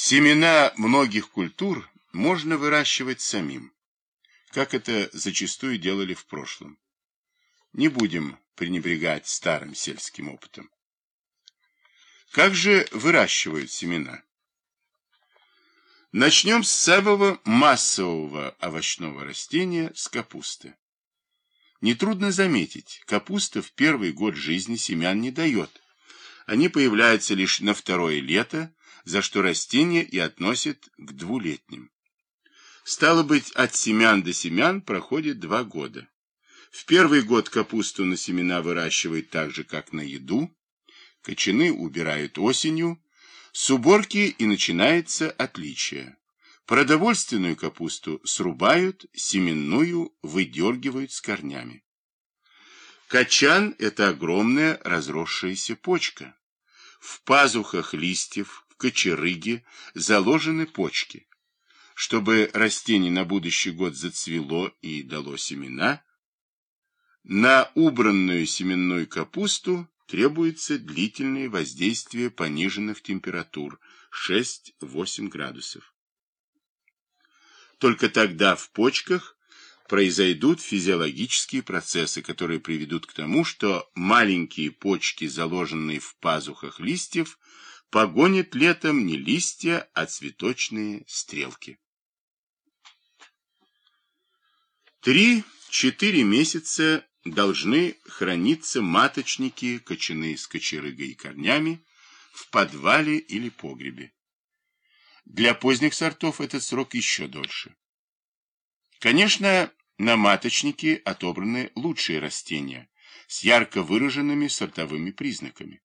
Семена многих культур можно выращивать самим, как это зачастую делали в прошлом. Не будем пренебрегать старым сельским опытом. Как же выращивают семена? Начнем с самого массового овощного растения, с капусты. Нетрудно заметить, капуста в первый год жизни семян не дает. Они появляются лишь на второе лето, за что растение и относит к двулетним. Стало быть, от семян до семян проходит два года. В первый год капусту на семена выращивают так же, как на еду. Кочаны убирают осенью. С уборки и начинается отличие. Продовольственную капусту срубают, семенную выдергивают с корнями. Качан – это огромная разросшаяся почка. В пазухах листьев, в кочерыге заложены почки. Чтобы растение на будущий год зацвело и дало семена, на убранную семенную капусту требуется длительное воздействие пониженных температур 6-8 градусов. Только тогда в почках произойдут физиологические процессы, которые приведут к тому, что маленькие почки, заложенные в пазухах листьев, погонят летом не листья, а цветочные стрелки. Три-четыре месяца должны храниться маточники, кочаны с кочерыгой и корнями в подвале или погребе. Для поздних сортов этот срок еще дольше. Конечно, на маточнике отобраны лучшие растения с ярко выраженными сортовыми признаками.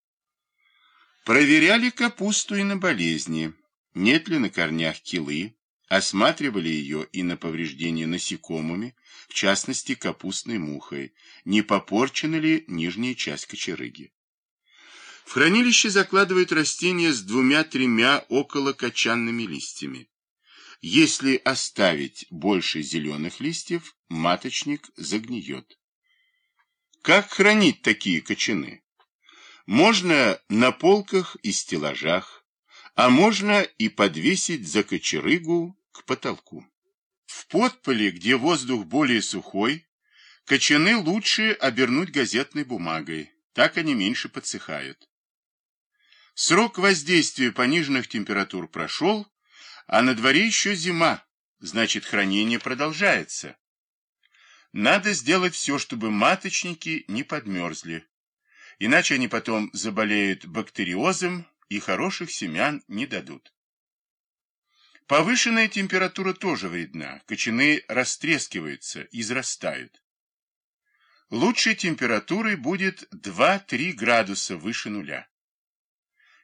Проверяли капусту и на болезни, нет ли на корнях килы, осматривали ее и на повреждения насекомыми, в частности капустной мухой, не попорчена ли нижняя часть кочерыги. В хранилище закладывают растения с двумя-тремя околокочанными листьями. Если оставить больше зеленых листьев, маточник загниет. Как хранить такие кочаны? Можно на полках и стеллажах, а можно и подвесить за кочерыгу к потолку. В подполе, где воздух более сухой, кочаны лучше обернуть газетной бумагой, так они меньше подсыхают. Срок воздействия пониженных температур прошел, а на дворе еще зима, значит хранение продолжается. Надо сделать все, чтобы маточники не подмерзли, иначе они потом заболеют бактериозом и хороших семян не дадут. Повышенная температура тоже вредна, кочаны растрескиваются, израстают. Лучшей температурой будет 2-3 градуса выше нуля.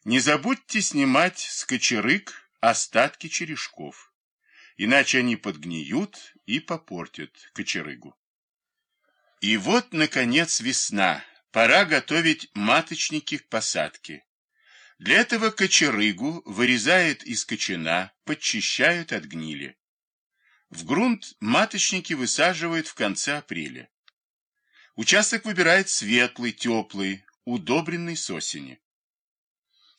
Не забудьте снимать с кочерык остатки черешков, иначе они подгниют и попортят кочерыгу. И вот, наконец, весна. Пора готовить маточники к посадке. Для этого кочерыгу вырезают из кочана, подчищают от гнили. В грунт маточники высаживают в конце апреля. Участок выбирает светлый, теплый, удобренный с осени.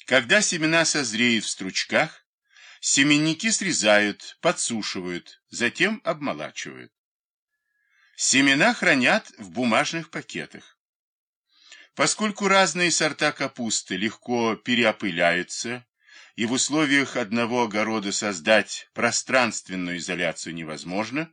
Когда семена созреют в стручках, семенники срезают, подсушивают, затем обмолачивают. Семена хранят в бумажных пакетах. Поскольку разные сорта капусты легко переопыляются, и в условиях одного огорода создать пространственную изоляцию невозможно,